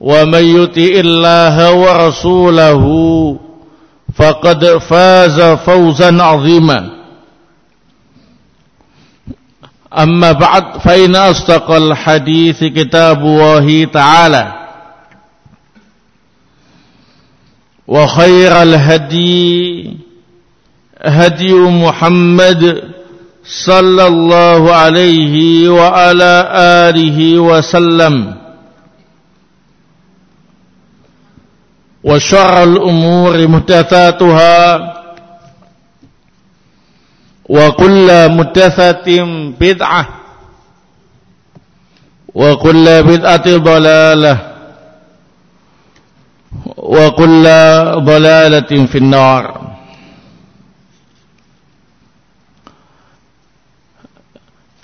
ومن يطع الله ورسوله فقد فاز فوزا عظيما. أما بعد فإن أصدق الحديث كتاب الله تعالى وخير الهدي هدي محمد صلى الله عليه وعلى آله وسلم. وشر الأمور محدثاتها وكل محدثة بدعة وكل بدعة ضلالة وكل ضلالة في النار.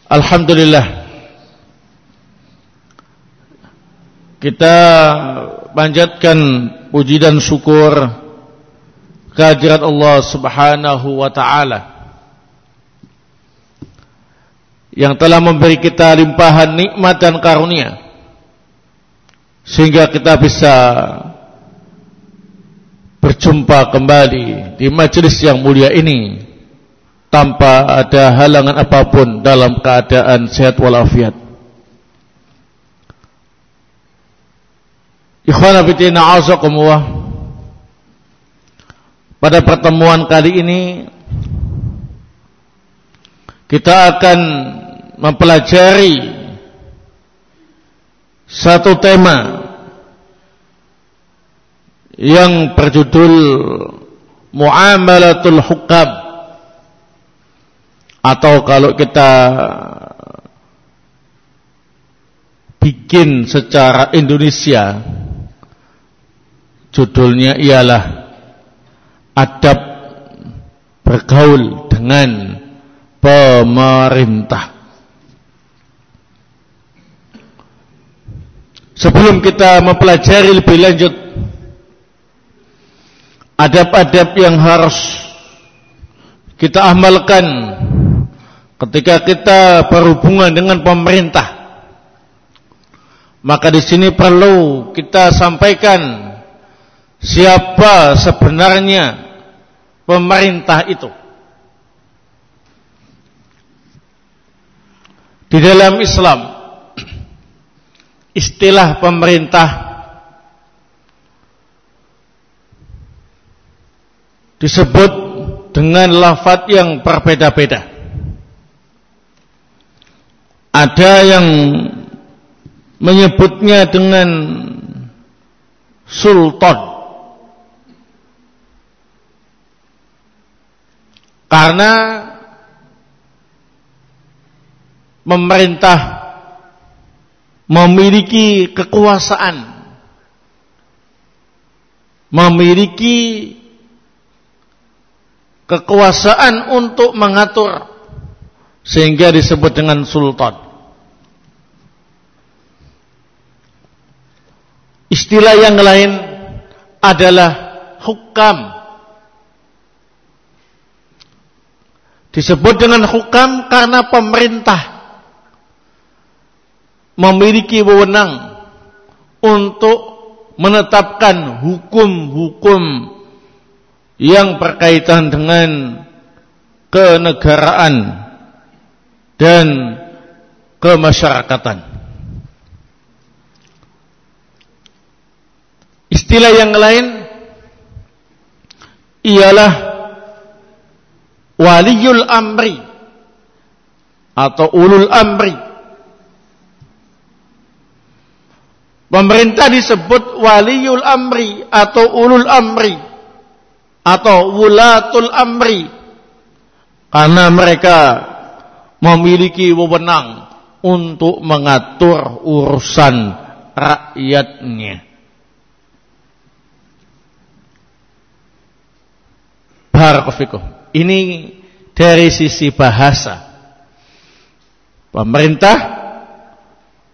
Alhamdulillah kita panjatkan puji dan syukur kehadirat Allah Subhanahu wa taala yang telah memberi kita limpahan nikmat dan karunia sehingga kita bisa berjumpa kembali di majelis yang mulia ini tanpa ada halangan apa pun dalam keadaan sehat walafiat. Ikhwana fitina azakumullah Pada pertemuan kali ini Kita akan mempelajari Satu tema Yang berjudul Muamalatul Hukam Atau kalau kita Bikin secara Indonesia Judulnya ialah Adab bergaul dengan pemerintah. Sebelum kita mempelajari lebih lanjut adab-adab yang harus kita amalkan ketika kita berhubungan dengan pemerintah. Maka di sini perlu kita sampaikan siapa sebenarnya pemerintah itu. Di dalam Islam istilah pemerintah disebut dengan lafaz yang berbeda-beda. Ada yang menyebutnya dengan sultan Karena memerintah memiliki kekuasaan memiliki kekuasaan untuk mengatur sehingga disebut dengan sultan. Istilah yang lain adalah hukam. Disebut dengan hukam karena pemerintah memiliki wewenang untuk menetapkan hukum-hukum yang berkaitan dengan kenegaraan dan kemasyarakatan. Istilah yang lain ialah waliyul amri atau ulul amri Pemerintah disebut waliul amri atau ulul amri atau wulatul amri karena mereka memiliki wewenang untuk mengatur urusan rakyatnya. Barakofikum. Ini dari sisi bahasa. Pemerintah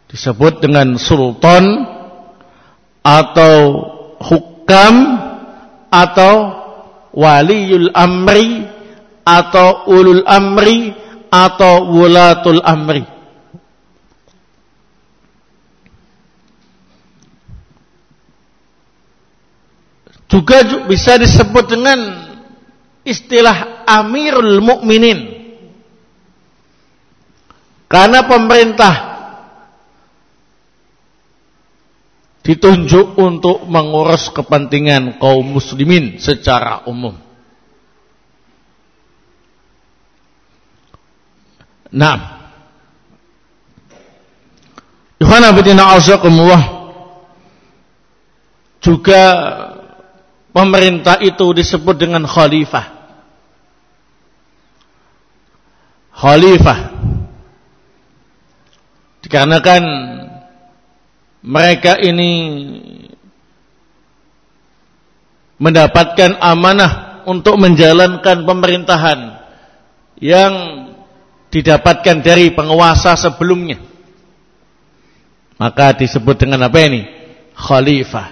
disebut dengan sultan atau hukam atau waliul amri atau ulul amri atau wulatul amri juga bisa disebut dengan istilah amirul mukminin karena pemerintah ditunjuk untuk mengurus kepentingan kaum muslimin secara umum. Nah, Yohana Abidina Azzaqumullah juga pemerintah itu disebut dengan khalifah. Khalifah dikarenakan mereka ini mendapatkan amanah untuk menjalankan pemerintahan yang didapatkan dari penguasa sebelumnya. Maka disebut dengan apa ini? Khalifah.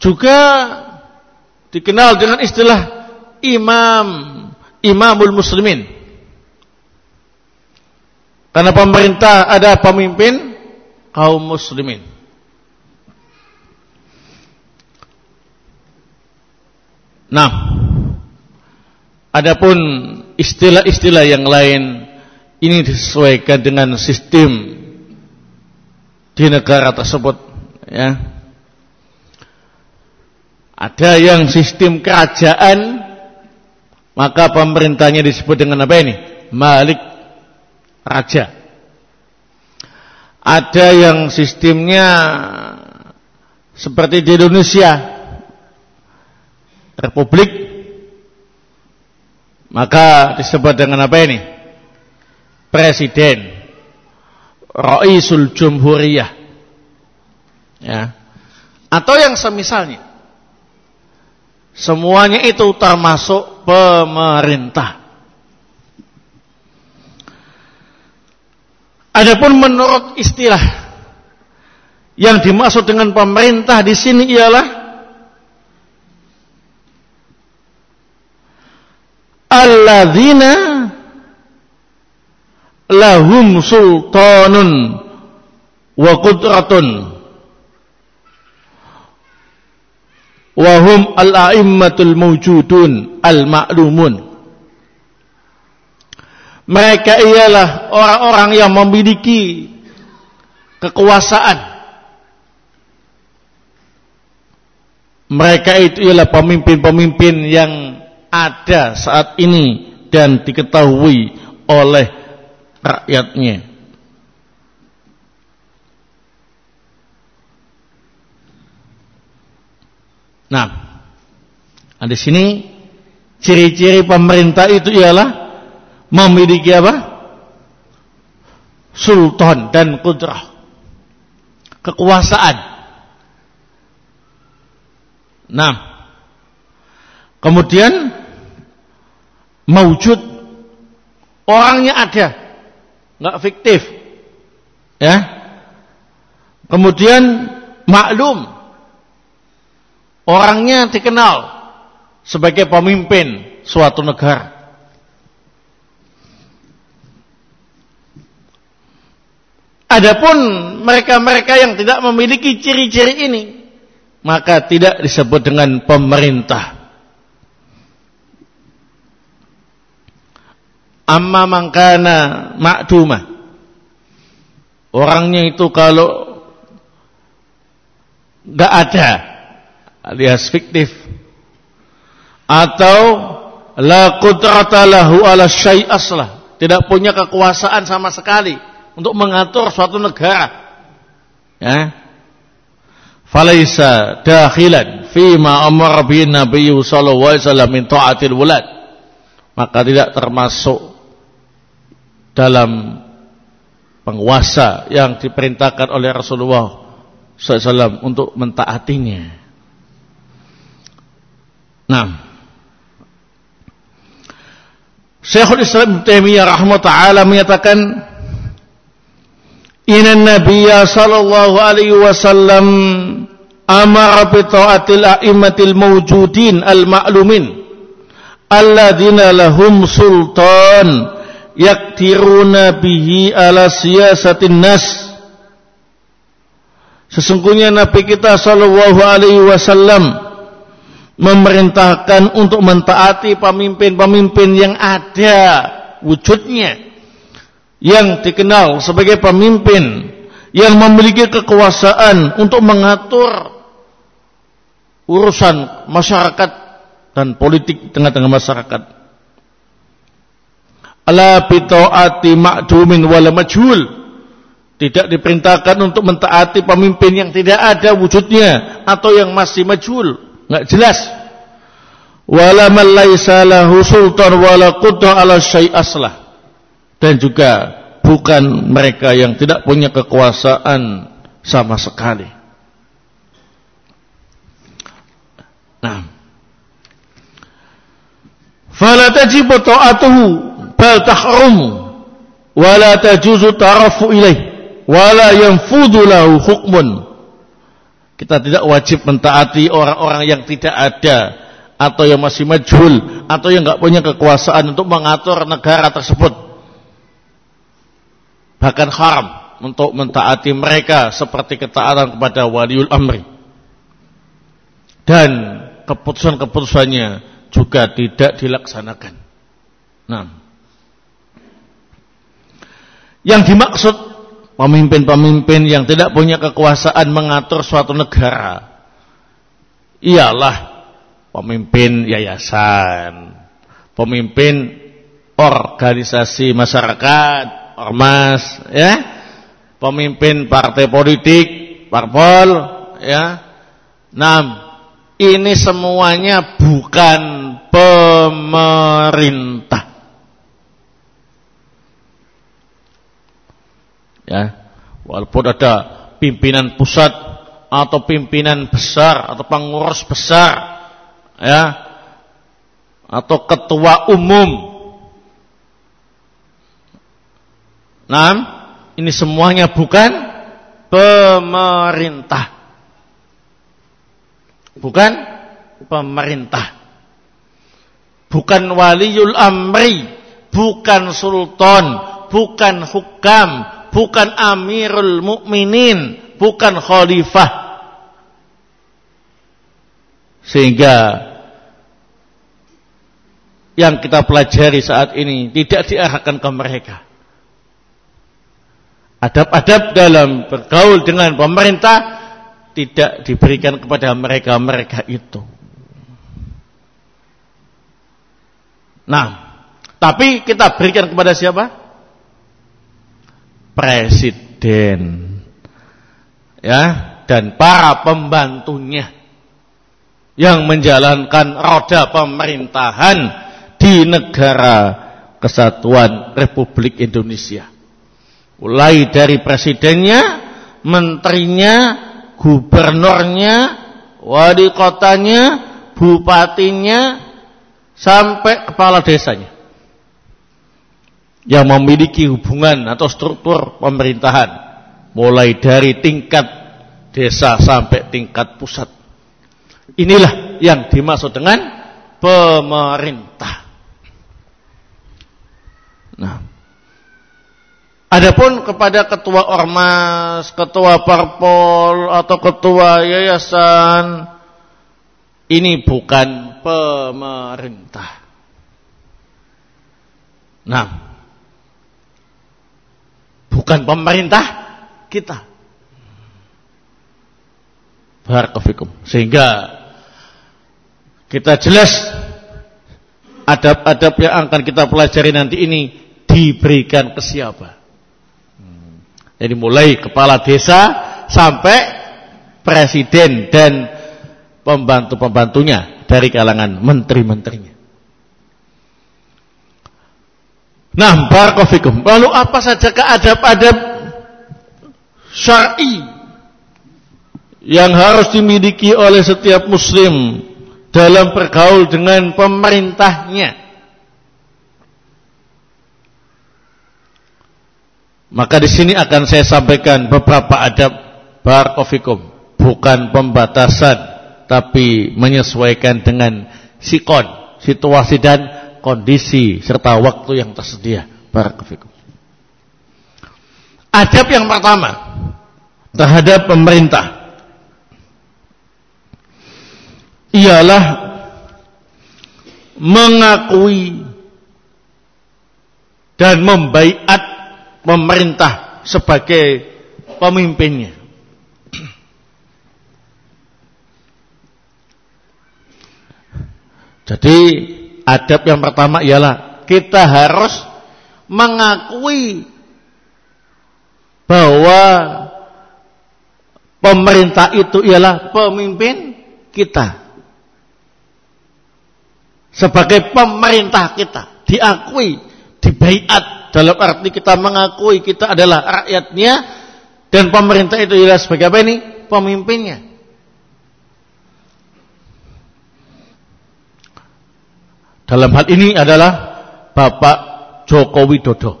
Juga dikenal dengan istilah imam, imamul muslimin. Karena pemerintah ada pemimpin kaum muslimin. Nah, adapun istilah-istilah yang lain ini disesuaikan dengan sistem di negara tersebut ya. Ada yang sistem kerajaan maka pemerintahnya disebut dengan apa ini? Malik raja. Ada yang sistemnya seperti di Indonesia, Republik, maka disebut dengan apa ini? Presiden, Raisul Jumhuriyah, ya, atau yang semisalnya. Semuanya itu termasuk pemerintah. Adapun menurut istilah yang dimaksud dengan pemerintah di sini ialah alladzina lahum sultanun wa qudratun wa hum al-a'immatul mawjudun al-ma'lumun mereka ialah orang-orang yang memiliki kekuasaan. Mereka itu ialah pemimpin-pemimpin yang ada saat ini dan diketahui oleh rakyatnya. Nah, Nah, di sini ciri-ciri pemerintah itu ialah memiliki apa? Sultan dan kudrah. Kekuasaan. Nah, kemudian maujud orangnya ada, nggak fiktif, ya. Kemudian maklum orangnya dikenal sebagai pemimpin suatu negara. Adapun mereka-mereka yang tidak memiliki ciri-ciri ini, maka tidak disebut dengan pemerintah. Amma mangkana makdumah. Orangnya itu kalau nggak ada alias fiktif atau la qudrata lahu ala syai' aslah, tidak punya kekuasaan sama sekali untuk mengatur suatu negara. Ya. Falaisa dakhilan ma amara bi Nabi sallallahu alaihi wasallam min ta'atil wulad. Maka tidak termasuk dalam penguasa yang diperintahkan oleh Rasulullah SAW untuk mentaatinya. Nah, Syekhul Islam Taimiyah rahmatullah menyatakan Inna Nabiya sallallahu alaihi wasallam amara bi ta'atil a'immatil mawjudin al-ma'lumin alladzina lahum sultan yaktiruna bihi ala siyasatin nas. Sesungguhnya Nabi kita sallallahu alaihi wasallam memerintahkan untuk mentaati pemimpin-pemimpin yang ada wujudnya yang dikenal sebagai pemimpin yang memiliki kekuasaan untuk mengatur urusan masyarakat dan politik tengah-tengah masyarakat. Ala bitaati ma'dumin wala majhul. Tidak diperintahkan untuk mentaati pemimpin yang tidak ada wujudnya atau yang masih majhul nggak jelas. Wala man laisa lahu sultan wala qudra ala syai' aslah. Dan juga bukan mereka yang tidak punya kekuasaan sama sekali. Nah. Fala tajibu ta'atuhu bal tahrumu wala tajuzu tarafu ilaih wala yanfudu lahu hukmun kita tidak wajib mentaati orang-orang yang tidak ada atau yang masih majhul atau yang nggak punya kekuasaan untuk mengatur negara tersebut. Bahkan haram untuk mentaati mereka seperti ketaatan kepada waliul amri. Dan keputusan-keputusannya juga tidak dilaksanakan. Nah, yang dimaksud pemimpin-pemimpin yang tidak punya kekuasaan mengatur suatu negara ialah pemimpin yayasan, pemimpin organisasi masyarakat, ormas, ya, pemimpin partai politik, parpol, ya. Nah, ini semuanya bukan pemerintah. Ya walaupun ada pimpinan pusat atau pimpinan besar atau pengurus besar ya atau ketua umum Nah, ini semuanya bukan pemerintah. Bukan pemerintah. Bukan waliul amri, bukan sultan, bukan hukam, bukan amirul mukminin, bukan khalifah. Sehingga yang kita pelajari saat ini tidak diarahkan ke mereka. Adab-adab dalam bergaul dengan pemerintah tidak diberikan kepada mereka-mereka itu. Nah, tapi kita berikan kepada siapa? Presiden ya dan para pembantunya yang menjalankan roda pemerintahan di negara kesatuan Republik Indonesia. Mulai dari presidennya, menterinya, gubernurnya, wali kotanya, bupatinya, sampai kepala desanya. Yang memiliki hubungan atau struktur pemerintahan. Mulai dari tingkat desa sampai tingkat pusat. Inilah yang dimaksud dengan pemerintah. Nah, adapun kepada ketua ormas, ketua parpol atau ketua yayasan ini bukan pemerintah. Nah, bukan pemerintah kita. Barakofikum. Sehingga kita jelas adab-adab yang akan kita pelajari nanti ini diberikan ke siapa. Hmm. Jadi mulai kepala desa sampai presiden dan pembantu-pembantunya dari kalangan menteri-menterinya. Nah, barakofikum. Lalu apa saja keadab-adab syar'i yang harus dimiliki oleh setiap muslim dalam bergaul dengan pemerintahnya? Maka di sini akan saya sampaikan beberapa adab barakofikum, bukan pembatasan tapi menyesuaikan dengan sikon, situasi dan kondisi serta waktu yang tersedia. Barakofikum. Adab yang pertama terhadap pemerintah ialah mengakui dan membaiat pemerintah sebagai pemimpinnya. Jadi adab yang pertama ialah kita harus mengakui bahwa pemerintah itu ialah pemimpin kita. Sebagai pemerintah kita diakui, dibaiat dalam arti kita mengakui kita adalah rakyatnya dan pemerintah itu adalah sebagai apa ini? Pemimpinnya. Dalam hal ini adalah Bapak Joko Widodo.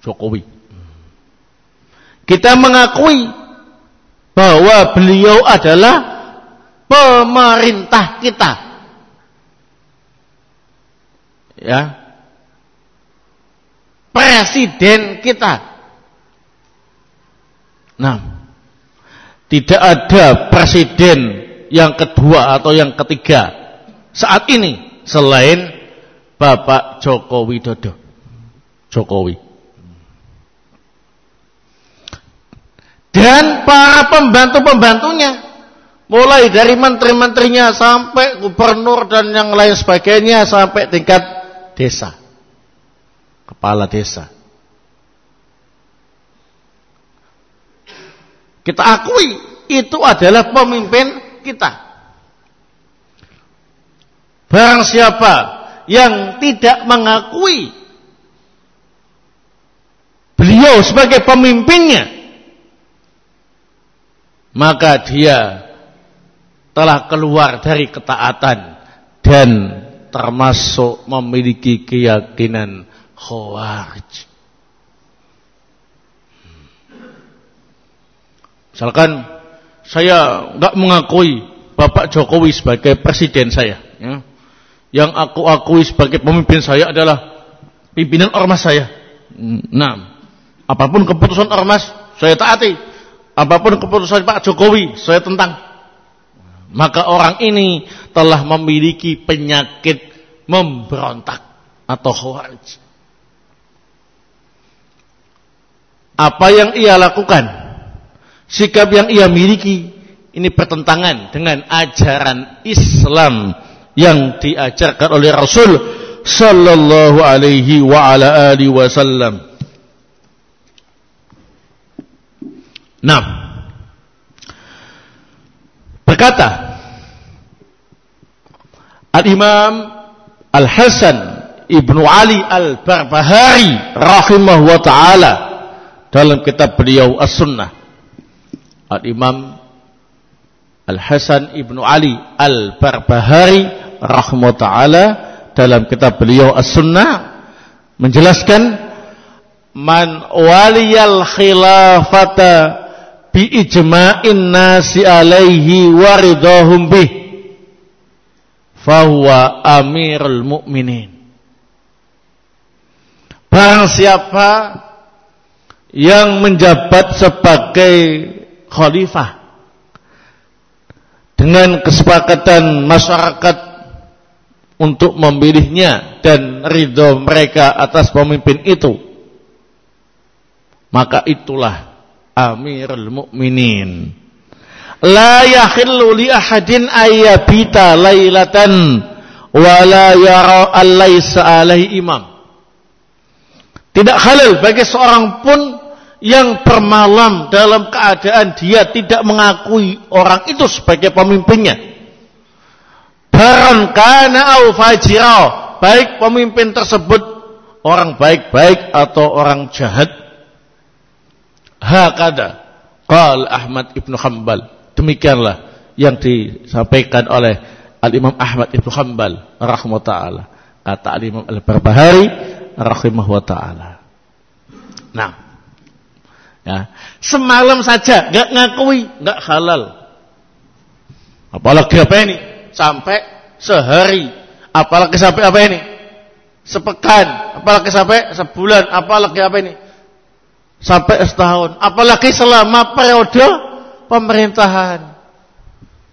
Jokowi. Kita mengakui bahwa beliau adalah pemerintah kita. Ya, presiden kita. Nah, tidak ada presiden yang kedua atau yang ketiga saat ini selain Bapak Joko Widodo. Jokowi. Dan para pembantu-pembantunya mulai dari menteri-menterinya sampai gubernur dan yang lain sebagainya sampai tingkat desa kepala desa. Kita akui itu adalah pemimpin kita. Barang siapa yang tidak mengakui beliau sebagai pemimpinnya, maka dia telah keluar dari ketaatan dan termasuk memiliki keyakinan khawarij. Misalkan saya nggak mengakui Bapak Jokowi sebagai presiden saya, ya. Yang aku akui sebagai pemimpin saya adalah pimpinan ormas saya. Nah, apa pun keputusan ormas saya taati, apa pun keputusan Pak Jokowi saya tentang. Maka orang ini telah memiliki penyakit memberontak atau khawarij. apa yang ia lakukan, sikap yang ia miliki, ini bertentangan dengan ajaran Islam yang diajarkan oleh Rasul sallallahu alaihi wa ala alihi wasallam. Nah, berkata Al-Imam Al-Hasan Ibnu Ali Al-Barbahari rahimah wa taala dalam kitab beliau As-Sunnah. Al-Imam Al-Hasan Ibnu Ali Al-Barbahari rahimah taala dalam kitab beliau As-Sunnah menjelaskan man waliyal khilafata bi ijma'in nasi alaihi waridahum bih fahuwa amirul mu'minin. Barang siapa yang menjabat sebagai khalifah dengan kesepakatan masyarakat untuk memilihnya dan ridho mereka atas pemimpin itu maka itulah Amirul Mukminin. La yakhillu li ahadin ayyabita lailatan wa la yara allaysa alaihi imam. Tidak halal bagi seorang pun yang bermalam dalam keadaan dia tidak mengakui orang itu sebagai pemimpinnya. Baron kana au fajira, baik pemimpin tersebut orang baik-baik atau orang jahat Hakada. Qal Ahmad ibn Hanbal. Demikianlah yang disampaikan oleh Al-Imam Ahmad ibn Hanbal rahimahullah taala. Kata Al-Imam Al-Barbahari rahimahullah taala. Nah. Ya, semalam saja enggak ngakui, enggak halal. Apalagi apa ini? Sampai sehari. Apalagi sampai apa ini? Sepekan, apalagi sampai sebulan, apalagi apa ini? sampai setahun, apalagi selama periode pemerintahan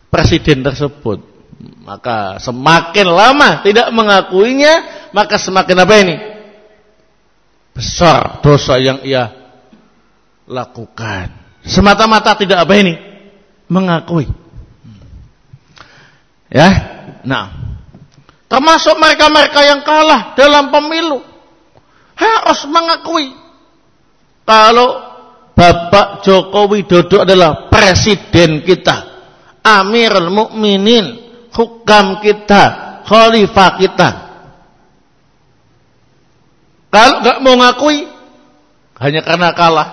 presiden tersebut. Maka semakin lama tidak mengakuinya, maka semakin apa ini? Besar dosa yang ia lakukan. Semata-mata tidak apa ini? Mengakui. Ya, nah, termasuk mereka-mereka yang kalah dalam pemilu harus mengakui kalau Bapak Joko Widodo adalah presiden kita, Amirul Mukminin, hukam kita, khalifah kita. Kalau nggak mau ngakui, hanya karena kalah.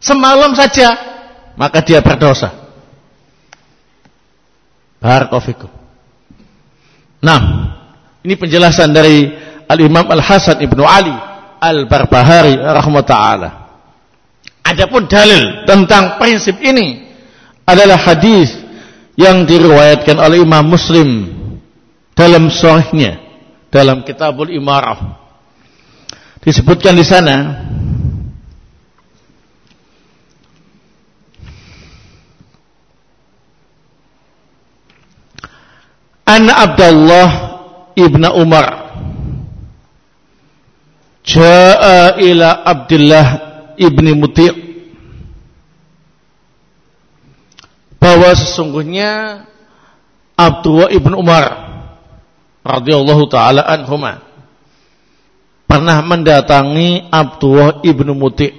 Semalam saja, maka dia berdosa. Barakofikum. Nah, ini penjelasan dari Al-Imam Al-Hasan Ibnu Ali Al-Barbahari rahmatullah Adapun dalil tentang prinsip ini adalah hadis yang diriwayatkan oleh Imam Muslim dalam sahihnya dalam Kitabul Imarah. Disebutkan di sana An Abdullah ibnu Umar. Ja'a ila Abdullah ibni Muti' bahwa sesungguhnya Abdullah ibnu Umar radhiyallahu taala anhuma pernah mendatangi Abdullah ibnu Muti'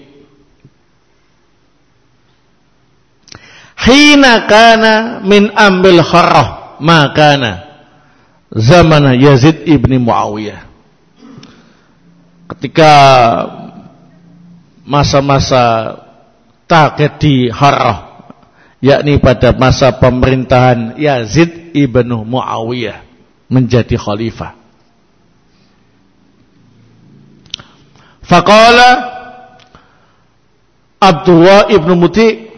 hina kana min ambil kharah makana zaman Yazid ibni Muawiyah ketika masa-masa target di Harrah yakni pada masa pemerintahan Yazid ibnu Muawiyah menjadi khalifah. Faqala Abdullah ibnu Muti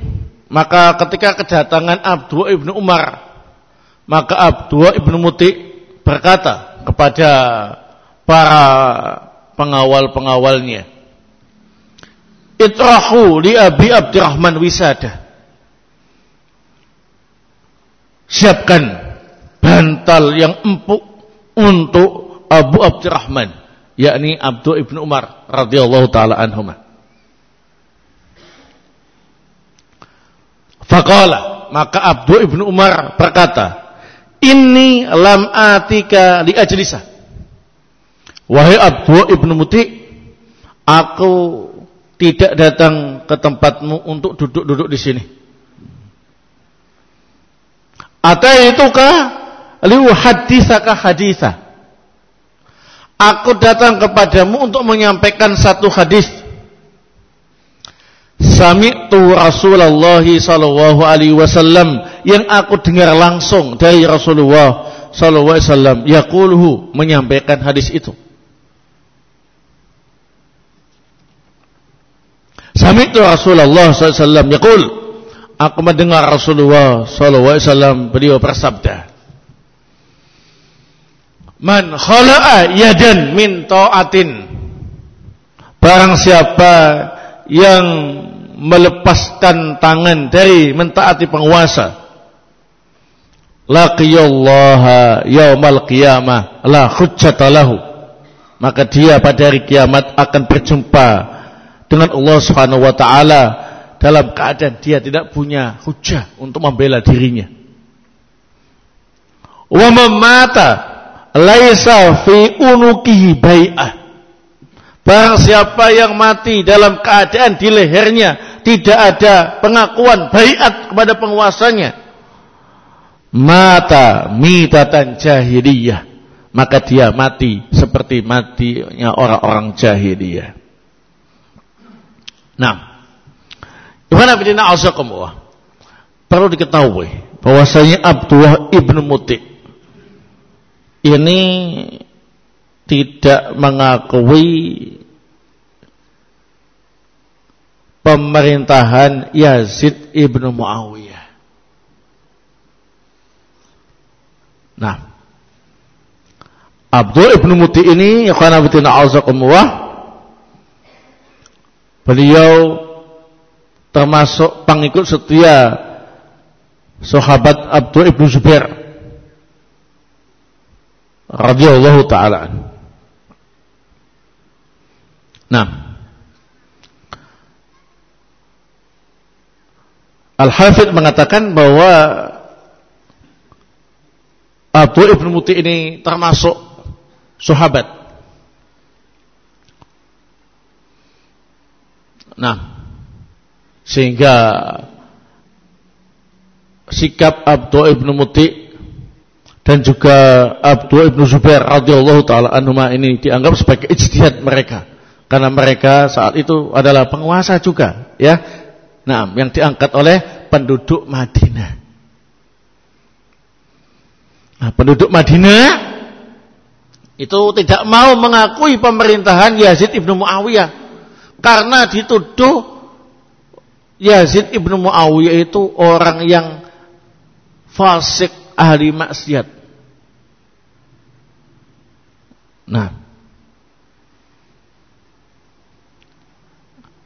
maka ketika kedatangan Abdullah ibnu Umar maka Abdullah ibnu Muti berkata kepada para pengawal-pengawalnya. Itrahu li Abi Abdurrahman wisada. Siapkan bantal yang empuk untuk Abu Abdurrahman, yakni Abdul ibnu Umar radhiyallahu taala anhuma. Faqala maka Abdul ibnu Umar berkata, "Inni lam atika li ajlisah." Wahai Abu Ibnu Muti, aku tidak datang ke tempatmu untuk duduk-duduk di sini. Atau itukah liuhadditsaka haditha. Aku datang kepadamu untuk menyampaikan satu hadis. Sami'tu Rasulullah sallallahu alaihi wasallam yang aku dengar langsung dari Rasulullah sallallahu alaihi wasallam yaquluhu menyampaikan hadis itu. Sami'tu Rasulullah sallallahu alaihi wasallam yaqul aku mendengar Rasulullah sallallahu alaihi wasallam beliau bersabda Man khala'a yadan min ta'atin Barang siapa yang melepaskan tangan dari mentaati penguasa laqiyallaha yaumal qiyamah la hujjata lahu maka dia pada hari kiamat akan berjumpa dengan Allah Subhanahu wa taala dalam keadaan dia tidak punya hujah untuk membela dirinya. Wa mata laisa fi unukihi bai'ah. Barang siapa yang mati dalam keadaan di lehernya tidak ada pengakuan baiat kepada penguasanya, mata mitatan jahiliyah, maka dia mati seperti matinya orang-orang jahiliyah. Nah, Ibn Abidina Azzaqamullah. Perlu diketahui bahwasanya Abdullah ibnu Muti ini tidak mengakui pemerintahan Yazid ibnu Muawiyah. Nah, Abdul ibnu Muti ini, Beliau termasuk pengikut setia sahabat Abdul Ibnu Zubair radhiyallahu taala. Nah, Al-Hafidh mengatakan bahwa Abdul Ibnu Muti ini termasuk sahabat. Nah, sehingga sikap Abdul ibnu Muti dan juga Abdul ibnu Zubair radhiyallahu taala anhuma ini dianggap sebagai ijtihad mereka. Karena mereka saat itu adalah penguasa juga ya. Nah yang diangkat oleh penduduk Madinah nah penduduk Madinah itu tidak mau mengakui pemerintahan Yazid ibnu Muawiyah karena dituduh Yazid ibnu Muawiyah itu orang yang fasik ahli maksiat. Nah,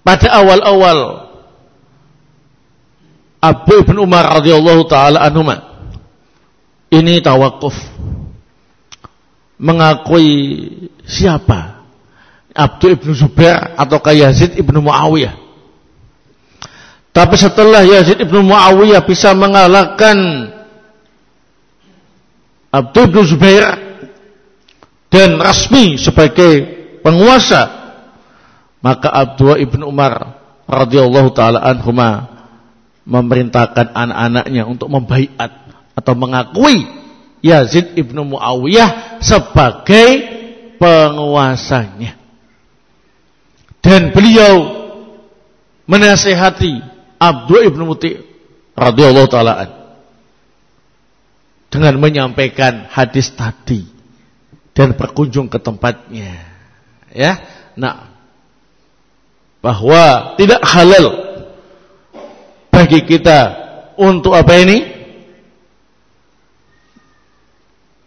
pada awal-awal Abu ibn Umar radhiyallahu taala anhuma ini tawakuf mengakui siapa? Abdul ibnu Zubair atau Yazid ibnu Muawiyah. Tapi setelah Yazid ibnu Muawiyah bisa mengalahkan Abdul ibnu Zubair dan resmi sebagai penguasa, maka Abdul ibnu Umar radhiyallahu taala anhuma memerintahkan anak-anaknya untuk membaiat atau mengakui Yazid ibnu Muawiyah sebagai penguasanya. Dan beliau menasehati Abdul ibnu Muti radhiyallahu taala dengan menyampaikan hadis tadi dan berkunjung ke tempatnya. Ya. Nah, bahwa tidak halal bagi kita untuk apa ini?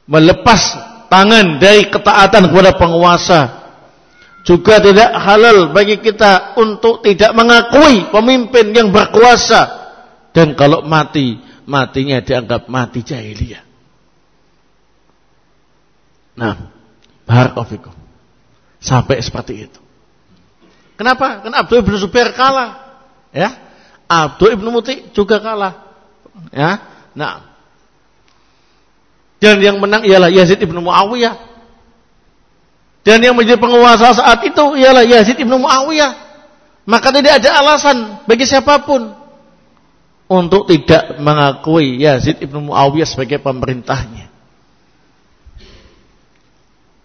Melepas tangan dari ketaatan kepada penguasa juga tidak halal bagi kita untuk tidak mengakui pemimpin yang berkuasa. Dan kalau mati, matinya dianggap mati jahiliyah. Nah, barakallahu Sampai seperti itu. Kenapa? Karena Abdul bin Zubair kalah. Ya. Abdul ibnu Muti juga kalah. Ya. Nah. Dan yang menang ialah Yazid ibnu Muawiyah dan yang menjadi penguasa saat itu ialah Yazid ibnu Muawiyah. Maka tidak ada alasan bagi siapa pun untuk tidak mengakui Yazid ibnu Muawiyah sebagai pemerintahnya.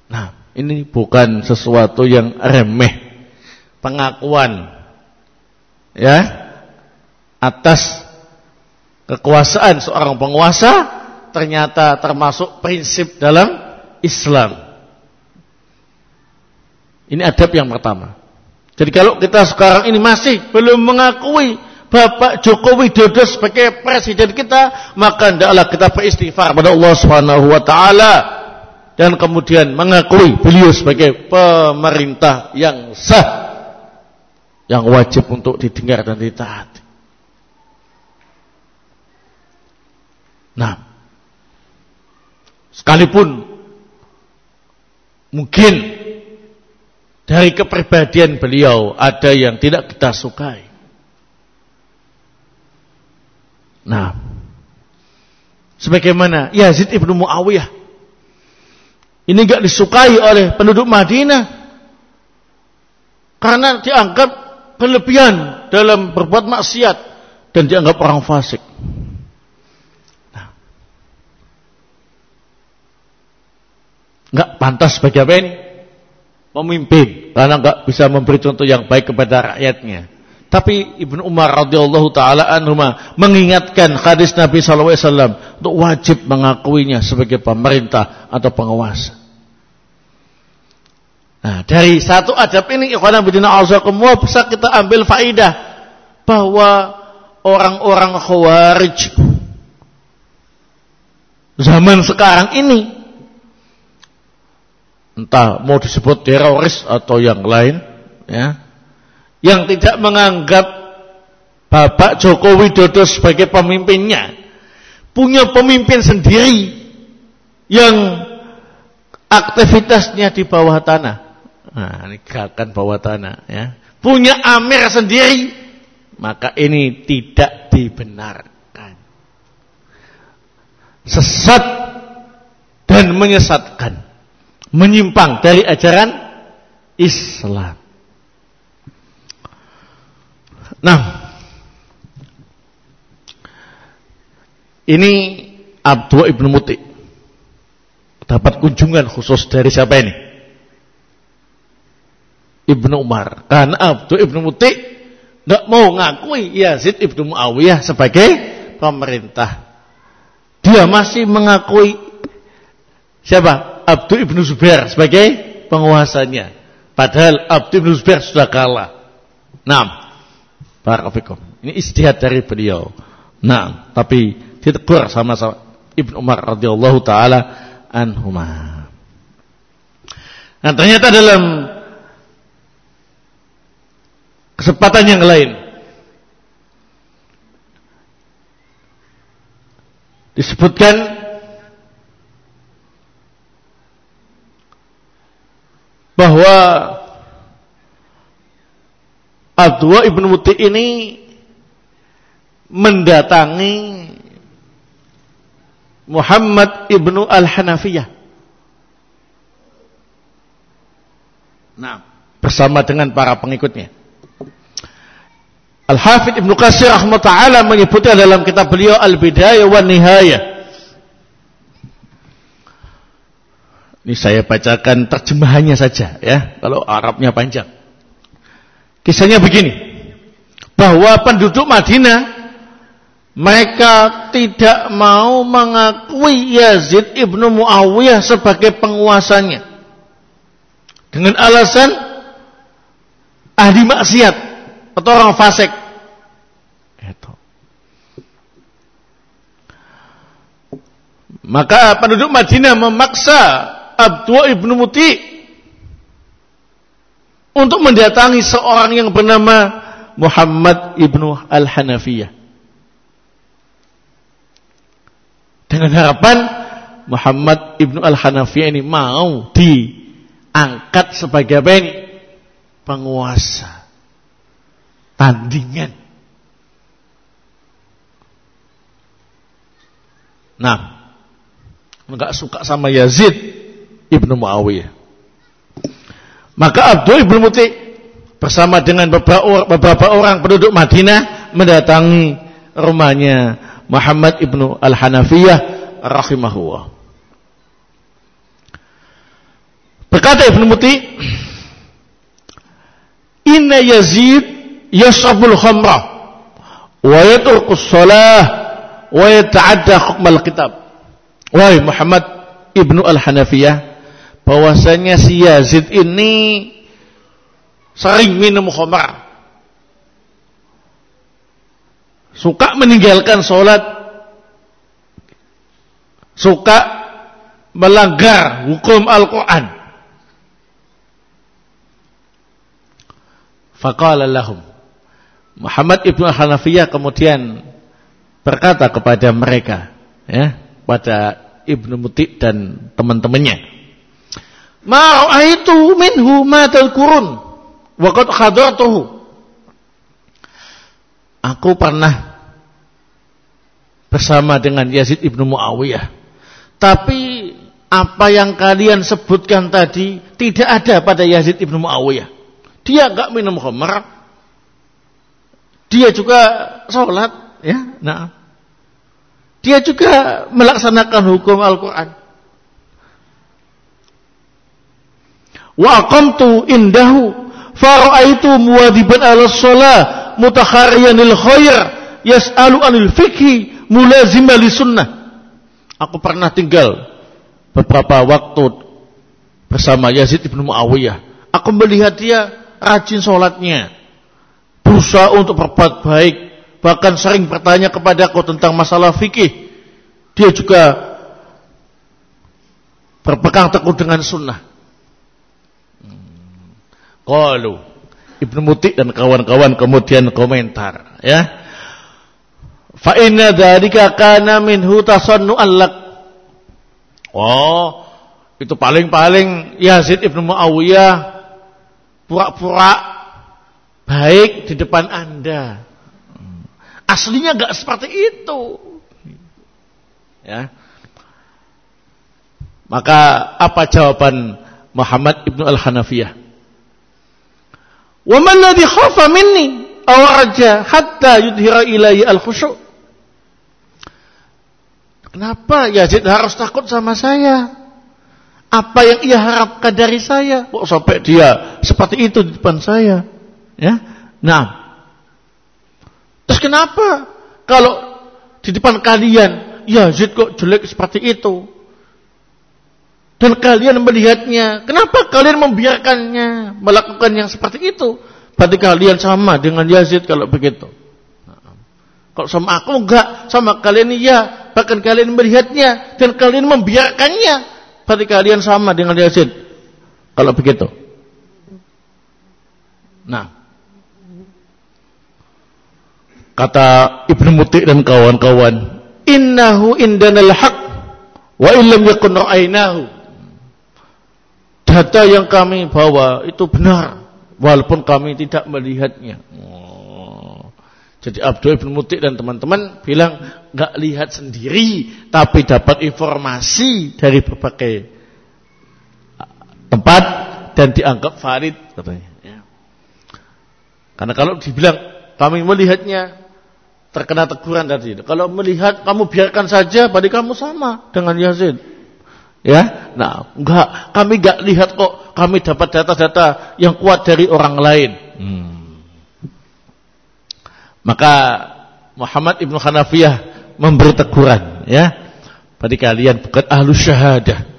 Nah, ini bukan sesuatu yang remeh. Pengakuan ya atas kekuasaan seorang penguasa ternyata termasuk prinsip dalam Islam. Ini adab yang pertama. Jadi kalau kita sekarang ini masih belum mengakui Bapak Joko Widodo sebagai presiden kita, maka hendaklah kita beristighfar pada Allah Subhanahu wa taala dan kemudian mengakui beliau sebagai pemerintah yang sah yang wajib untuk didengar dan ditaati. Nah, sekalipun mungkin dari kepribadian beliau ada yang tidak kita sukai. Nah, sebagaimana Yazid ibnu Muawiyah ini gak disukai oleh penduduk Madinah. Karena dianggap berlebihan dalam berbuat maksiat. Dan dianggap orang fasik. Gak pantas bagi apa ini? Pemimpin. Karena gak bisa memberi contoh yang baik kepada rakyatnya. Tapi Ibnu Umar radhiyallahu taala anhu mengingatkan hadis Nabi sallallahu alaihi wasallam untuk wajib mengakuinya sebagai pemerintah atau penguasa. Nah, dari satu adab ini ikhwan bidina azakumullah bisa kita ambil faidah bahwa orang-orang khawarij zaman sekarang ini entah mau disebut teroris atau yang lain ya yang tidak menganggap Bapak Joko Widodo sebagai pemimpinnya punya pemimpin sendiri yang aktivitasnya di bawah tanah Nah, ini gerakan bawah tanah ya. Punya amir sendiri, maka ini tidak dibenarkan. Sesat dan menyesatkan. Menyimpang dari ajaran Islam. Nah, ini Abdul Ibnu Muti dapat kunjungan khusus dari siapa ini? Ibnu Umar. Karena Abdul Ibnu Muti tidak mau ngakui Yazid Ibnu Muawiyah sebagai pemerintah. Dia masih mengakui siapa? Abdul Ibnu Zubair sebagai penguasanya. Padahal Abdul Ibnu Zubair sudah kalah. Nah, Barakallahu Ini istihad dari beliau. Nah, tapi ditegur sama, sama Ibnu Umar radhiyallahu taala anhuma. Nah, ternyata dalam kesempatan yang lain. Disebutkan bahwa Adwa ibnu Muti ini mendatangi Muhammad ibnu Al-Hanafiyah. Nah, bersama dengan para pengikutnya. Al-Hafidh Ibnu Qasir rahmat ta'ala menyebutnya dalam kitab beliau Al-Bidayah wa Nihayah. Ini saya bacakan terjemahannya saja ya, kalau Arabnya panjang. Kisahnya begini, bahwa penduduk Madinah mereka tidak mau mengakui Yazid ibnu Muawiyah sebagai penguasanya dengan alasan ahli maksiat atau orang fasik. Maka penduduk Madinah memaksa Abdul ibnu Muti untuk mendatangi seorang yang bernama Muhammad ibnu Al-Hanafiyah. Dengan harapan Muhammad ibnu Al-Hanafiyah ini mau diangkat sebagai apa ini? Penguasa tandingan. Nah, enggak suka sama Yazid ibnu Muawiyah. Maka Abdul ibnu Muti bersama dengan beberapa, beberapa orang penduduk Madinah mendatangi rumahnya Muhammad ibnu Al Hanafiyah rahimahullah. Berkata Ibnu Muti, "Inna Yazid yasabul khamra wa yatruku shalah wa yata'adda hukmal kitab." Wahai Muhammad Ibnu Al-Hanafiyah, bahwasanya si Yazid ini sering minum khamar. Suka meninggalkan sholat. Suka melanggar hukum Al-Quran. Faqala lahum. Muhammad ibnu Hanafiyah kemudian berkata kepada mereka, ya, pada Ibnu Muti dan teman-temannya. Ma ra'aitu minhu ma tadhkurun wa qad hadartuhu. Aku pernah bersama dengan Yazid ibnu Muawiyah. Tapi apa yang kalian sebutkan tadi tidak ada pada Yazid ibnu Muawiyah. Dia enggak minum khamar. Dia juga sholat, ya. Nah, dia juga melaksanakan hukum Al-Quran. Wa aqamtu indahu fara'aitu muwadiban ala shalah mutakhariyanil khair yas'alu anil fikhi mulazima li sunnah. Aku pernah tinggal beberapa waktu bersama Yazid ibnu Muawiyah. Aku melihat dia rajin sholatnya, berusaha untuk berbuat baik, bahkan sering bertanya kepadaku tentang masalah fikih. Dia juga berpegang teguh dengan sunnah. Kalau Ibnu Muti dan kawan-kawan kemudian komentar, ya. Fa inna dzalika kana minhu tasannu'an lak. Oh, itu paling-paling Yazid Ibnu Muawiyah pura-pura baik di depan Anda. Aslinya nggak seperti itu. Ya. Maka apa jawaban Muhammad ibnu Al-Hanafiyah? Wa man ladhi khafa minni aw hatta yudhira ilayhi al-khusyu'. Kenapa Yazid harus takut sama saya? Apa yang ia harapkan dari saya? Kok sampai dia seperti itu di depan saya? Ya. Nah. Terus kenapa kalau di depan kalian Yazid kok jelek seperti itu? Dan kalian melihatnya, kenapa kalian membiarkannya melakukan yang seperti itu? Berarti kalian sama dengan Yazid kalau begitu. Kalau sama aku enggak, sama kalian iya, bahkan kalian melihatnya dan kalian membiarkannya Berarti kalian sama dengan Yazid. Kalau begitu. Nah. Kata Ibnu Muti dan kawan-kawan, "Innahu indanal haq wa illam yakun ra'ainahu." Data yang kami bawa itu benar walaupun kami tidak melihatnya. Oh. Jadi Abdul bin Muti dan teman-teman bilang nggak lihat sendiri, tapi dapat informasi dari berbagai tempat dan dianggap valid katanya. Ya. Karena kalau dibilang kami melihatnya terkena teguran tadi. Kalau melihat kamu biarkan saja, berarti kamu sama dengan Yazid. Ya, nah enggak, kami enggak lihat kok, kami dapat data-data yang kuat dari orang lain. Hmm. Maka Muhammad ibnu Hanafiyah memberi teguran ya. Pada kalian bukan ahlu syahadah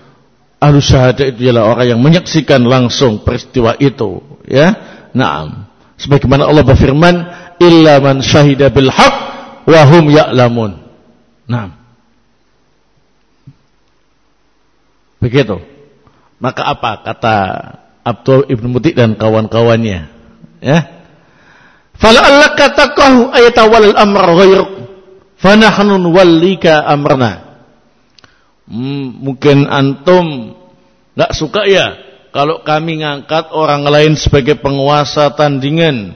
ahlu syahadah itu adalah orang yang menyaksikan langsung peristiwa itu ya. Naam. Sebagaimana Allah berfirman illa man syahida bil haq wa hum ya'lamun begitu maka apa kata Abdul ibnu Muti dan kawan-kawannya ya fala'allaka taqahu ayatawal al-amr ghairuk fanahnu wallika amrna. Hmm, mungkin antum nggak suka ya kalau kami ngangkat orang lain sebagai penguasa tandingan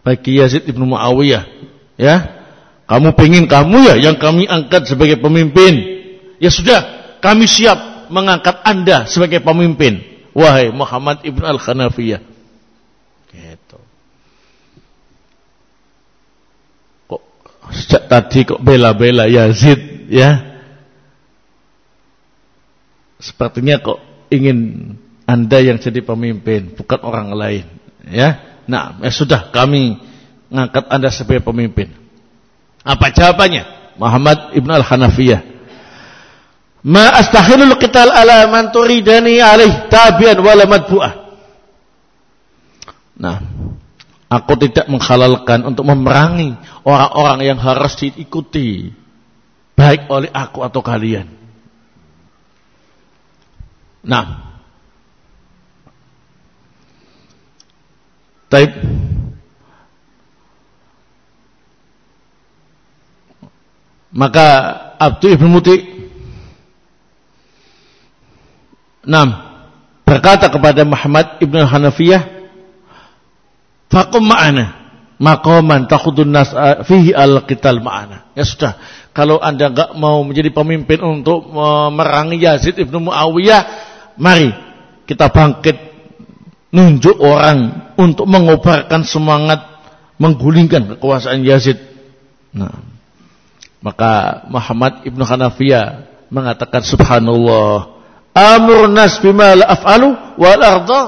bagi Yazid ibnu Muawiyah, ya. Kamu pengen kamu ya yang kami angkat sebagai pemimpin. Ya sudah, kami siap mengangkat Anda sebagai pemimpin. Wahai Muhammad ibnu Al-Khanafiyah. Gitu. Sejak tadi kok bela-bela Yazid ya. Sepertinya kok ingin Anda yang jadi pemimpin, bukan orang lain. Ya, nah, ya sudah kami ngangkat Anda sebagai pemimpin. Apa jawabannya? Muhammad ibn al-Hanafiyah. Ma astahilul qital ala man turidani alaih tabian wala madbu'ah. Nah, aku tidak menghalalkan untuk memerangi orang-orang yang harus diikuti baik oleh aku atau kalian. Nah, Taib. Maka Abdu Ibn Muti Nam berkata kepada Muhammad Ibn Hanafiyah Fakum ma'ana Maqaman takhudun nas fihi al-qital ma'ana. Ya sudah Kalau anda enggak mau menjadi pemimpin untuk memerangi Yazid Ibn Muawiyah Mari kita bangkit nunjuk orang untuk mengobarkan semangat menggulingkan kekuasaan Yazid. Nah, maka Muhammad ibnu Hanafiya mengatakan Subhanallah, amur nas bima la af'alu wal arda.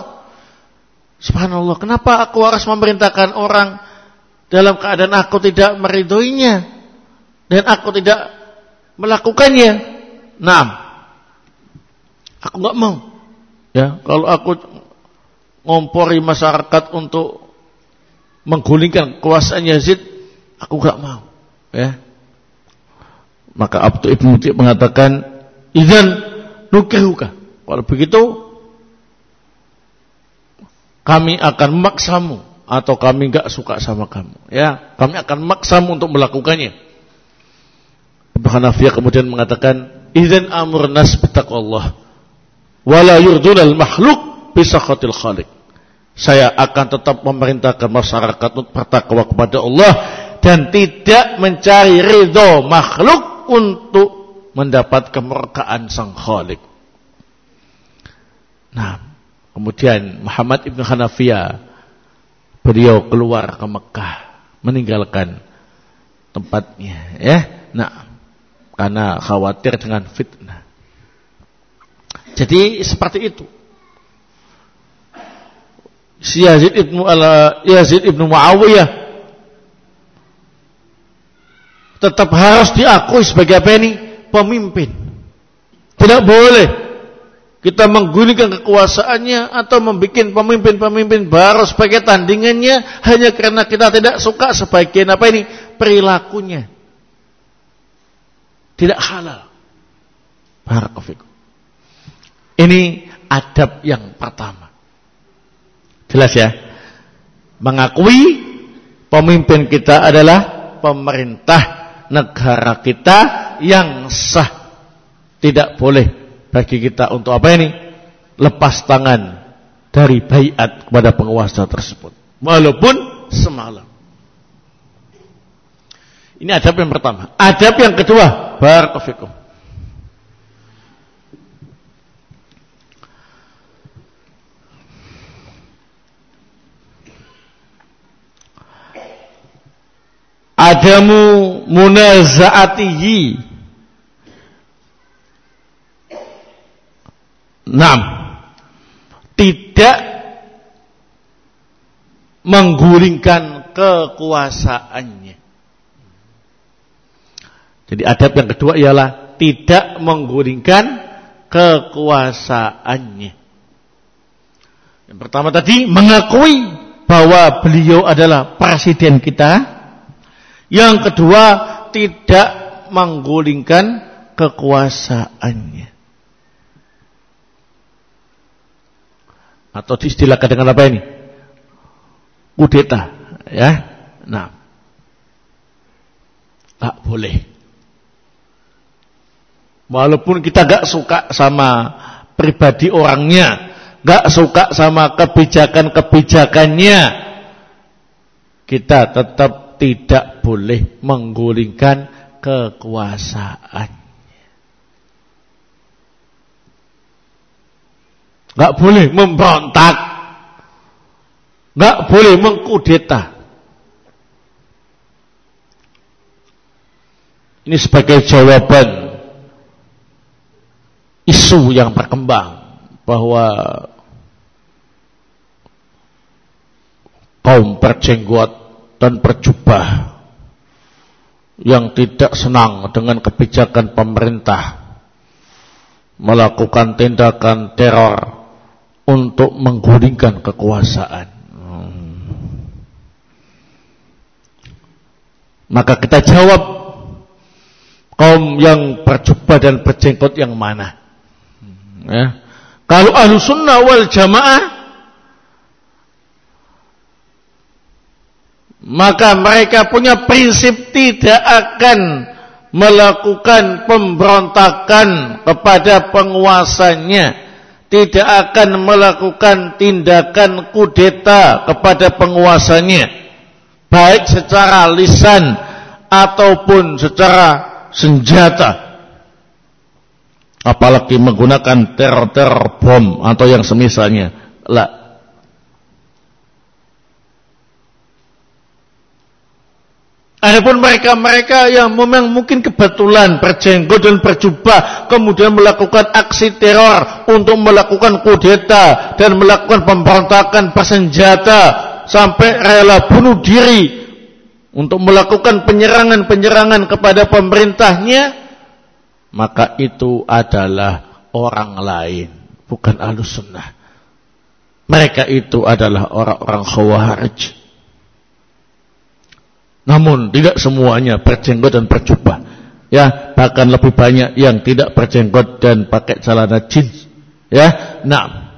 Subhanallah, kenapa aku harus memerintahkan orang dalam keadaan aku tidak meridoinya dan aku tidak melakukannya? Nah, aku nggak mau. Ya, kalau aku ngompori masyarakat untuk menggulingkan kekuasaan Yazid, aku gak mau. Ya. Maka Abdu Ibn Muti mengatakan, Izan nukiruka. Kalau begitu, kami akan maksamu atau kami gak suka sama kamu. Ya, kami akan maksamu untuk melakukannya. Ibn Hanafiyah kemudian mengatakan, Izan amur nas bitaqallah. Wala yurdunal makhluk bisakhatil khalik saya akan tetap memerintahkan masyarakat untuk bertakwa kepada Allah dan tidak mencari ridho makhluk untuk mendapat kemurkaan sang khalik. Nah, kemudian Muhammad ibn Hanafiya beliau keluar ke Mekah meninggalkan tempatnya ya. Nah, karena khawatir dengan fitnah. Jadi seperti itu si Yazid ibnu ala Yazid ibnu Muawiyah tetap harus diakui sebagai apa pemimpin. Tidak boleh kita menggulingkan kekuasaannya atau membuat pemimpin-pemimpin baru sebagai tandingannya hanya karena kita tidak suka sebagian apa ini perilakunya. Tidak halal. Barakofikum. Ini adab yang pertama. Jelas ya? Mengakui pemimpin kita adalah pemerintah negara kita yang sah. Tidak boleh bagi kita untuk apa ini? Lepas tangan dari bayat kepada penguasa tersebut. Walaupun semalam. Ini adab yang pertama. Adab yang kedua, barakallahu adamu munazaatihi Nam tidak menggulingkan kekuasaannya. Jadi adab yang kedua ialah tidak menggulingkan kekuasaannya. Yang pertama tadi mengakui bahwa beliau adalah presiden kita yang kedua, tidak menggulingkan kekuasaannya. Atau diistilahkan dengan apa ini? Kudeta, ya. Nah, tak boleh. Walaupun kita gak suka sama pribadi orangnya, gak suka sama kebijakan-kebijakannya, kita tetap tidak boleh menggulingkan kekuasaannya. Gak boleh memberontak. Gak boleh mengkudeta. Ini sebagai jawaban isu yang berkembang bahwa kaum berjenggot dan berjubah yang tidak senang dengan kebijakan pemerintah melakukan tindakan teror untuk menggulingkan kekuasaan. Maka kita jawab kaum yang berjubah dan berjenggot yang mana? Ya. Kalau ahlu sunnah wal jamaah maka mereka punya prinsip tidak akan melakukan pemberontakan kepada penguasanya. Tidak akan melakukan tindakan kudeta kepada penguasanya. Baik secara lisan ataupun secara senjata. Apalagi menggunakan teror-teror bom atau yang semisalnya. Lah Adapun mereka-mereka yang memang mungkin kebetulan berjenggot dan berjubah kemudian melakukan aksi teror untuk melakukan kudeta dan melakukan pemberontakan bersenjata sampai rela bunuh diri untuk melakukan penyerangan-penyerangan kepada pemerintahnya maka itu adalah orang lain bukan alus sunnah. Mereka itu adalah orang-orang khawarij namun tidak semuanya berjenggot dan berjubah. Ya, bahkan lebih banyak yang tidak berjenggot dan pakai celana jeans. Ya, nah.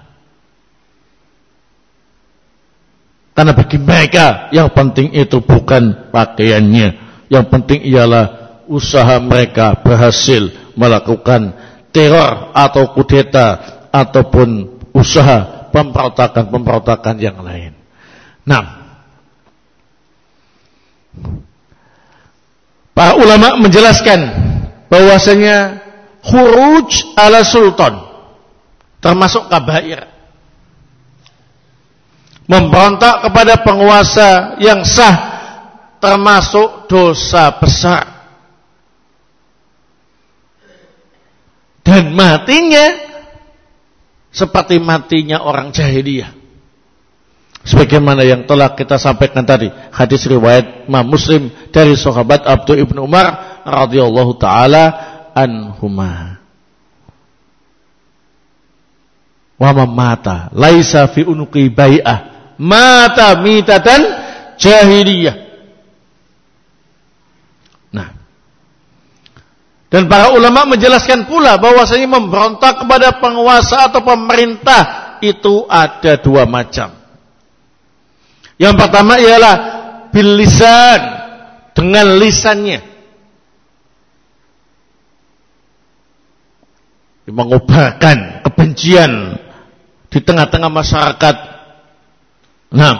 Karena bagi mereka yang penting itu bukan pakaiannya, yang penting ialah usaha mereka berhasil melakukan teror atau kudeta ataupun usaha pemberontakan-pemberontakan yang lain. Nah, Para ulama menjelaskan bahwasanya khuruj ala sultan termasuk kabair. Memberontak kepada penguasa yang sah termasuk dosa besar. Dan matinya seperti matinya orang jahiliyah. Sebagaimana yang telah kita sampaikan tadi, hadis riwayat Imam Muslim dari sahabat Abdul Ibnu Umar radhiyallahu taala anhuma. Wa mata laisa fi unuqi bai'ah mata mitatan jahiliyah. Nah. Dan para ulama menjelaskan pula bahwasanya memberontak kepada penguasa atau pemerintah itu ada dua macam. Yang pertama ialah bil lisan dengan lisannya. Mengobarkan kebencian di tengah-tengah masyarakat. Nah,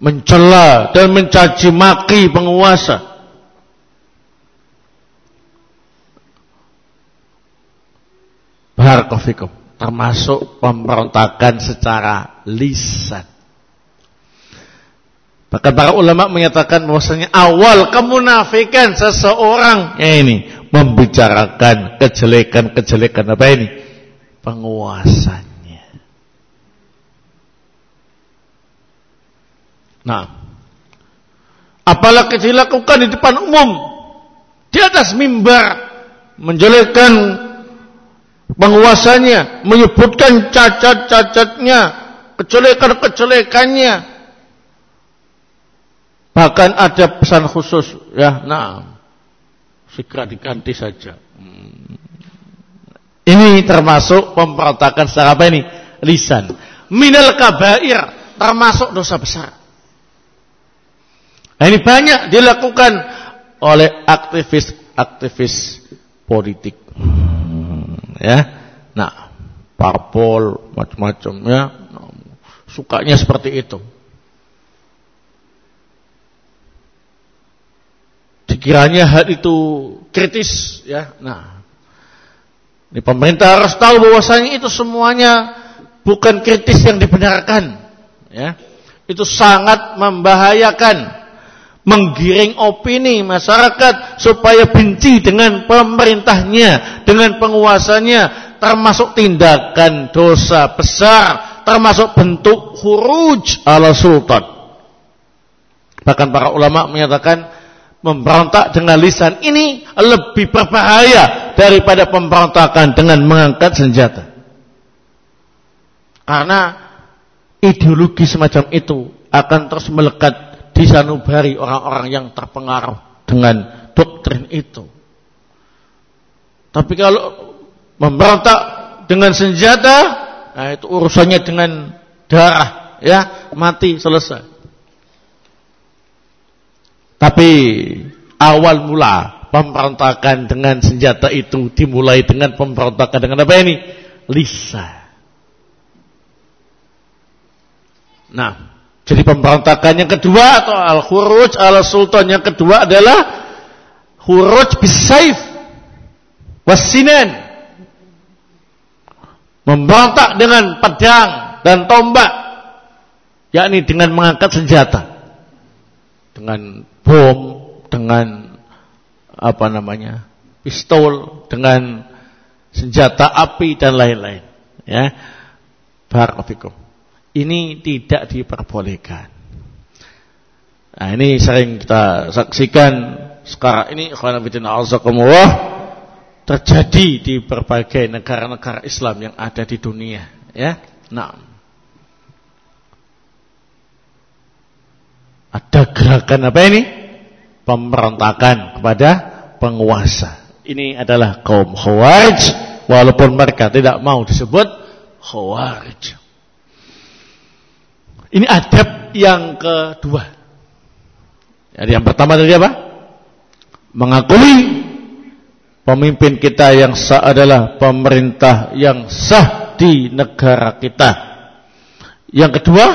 mencela dan mencaci maki penguasa. Barakallahu termasuk pemberontakan secara lisan. Bahkan para ulama menyatakan bahwasanya awal kemunafikan seseorang ya ini membicarakan kejelekan-kejelekan apa ini? penguasanya. Nah, apalagi dilakukan di depan umum di atas mimbar menjelekkan penguasanya menyebutkan cacat-cacatnya, kejelekan-kejelekannya. Bahkan ada pesan khusus, ya, nah, segera diganti saja. Hmm. Ini termasuk pemberontakan secara apa ini? Lisan. Minal kabair, termasuk dosa besar. Nah, ini banyak dilakukan oleh aktivis-aktivis politik ya. Nah, parpol macam-macam ya. Sukanya seperti itu. Dikiranya hal itu kritis ya. Nah, ini pemerintah harus tahu bahwasanya itu semuanya bukan kritis yang dibenarkan ya. Itu sangat membahayakan menggiring opini masyarakat supaya benci dengan pemerintahnya, dengan penguasanya, termasuk tindakan dosa besar, termasuk bentuk huruj ala sultan. Bahkan para ulama menyatakan memberontak dengan lisan ini lebih berbahaya daripada pemberontakan dengan mengangkat senjata. Karena ideologi semacam itu akan terus melekat disanubari orang-orang yang terpengaruh dengan doktrin itu. Tapi kalau memberontak dengan senjata, nah itu urusannya dengan darah, ya mati selesai. Tapi awal mula pemberontakan dengan senjata itu dimulai dengan pemberontakan dengan apa ini? Lisa. Nah, jadi pemberontakan yang kedua atau al-khuruj al-sultan yang kedua adalah khuruj bisaif wasinan. Memberontak dengan pedang dan tombak yakni dengan mengangkat senjata. Dengan bom, dengan apa namanya? pistol, dengan senjata api dan lain-lain, ya. Barakallahu ini tidak diperbolehkan. Nah, ini sering kita saksikan sekarang ini azakumullah terjadi di berbagai negara-negara Islam yang ada di dunia, ya. Nah, ada gerakan apa ini? Pemberontakan kepada penguasa. Ini adalah kaum Khawarij walaupun mereka tidak mau disebut Khawarij. Ini adab yang kedua. Jadi yang pertama tadi apa? Mengakui pemimpin kita yang sah adalah pemerintah yang sah di negara kita. Yang kedua,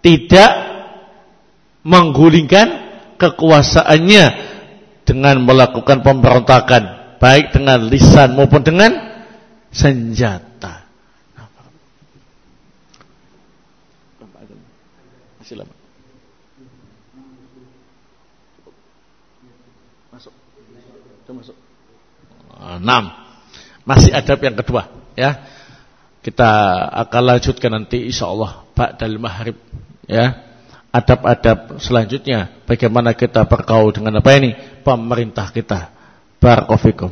tidak menggulingkan kekuasaannya dengan melakukan pemberontakan baik dengan lisan maupun dengan senjata. Silakan. Masuk. Itu masuk. Ah, enam. Masih adab yang kedua, ya. Kita akan lanjutkan nanti insyaallah ba'dal maghrib, ya. Adab-adab selanjutnya bagaimana kita bergaul dengan apa ini? Pemerintah kita. Barakallahu fikum.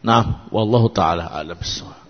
Nah, wallahu taala alam bissawab.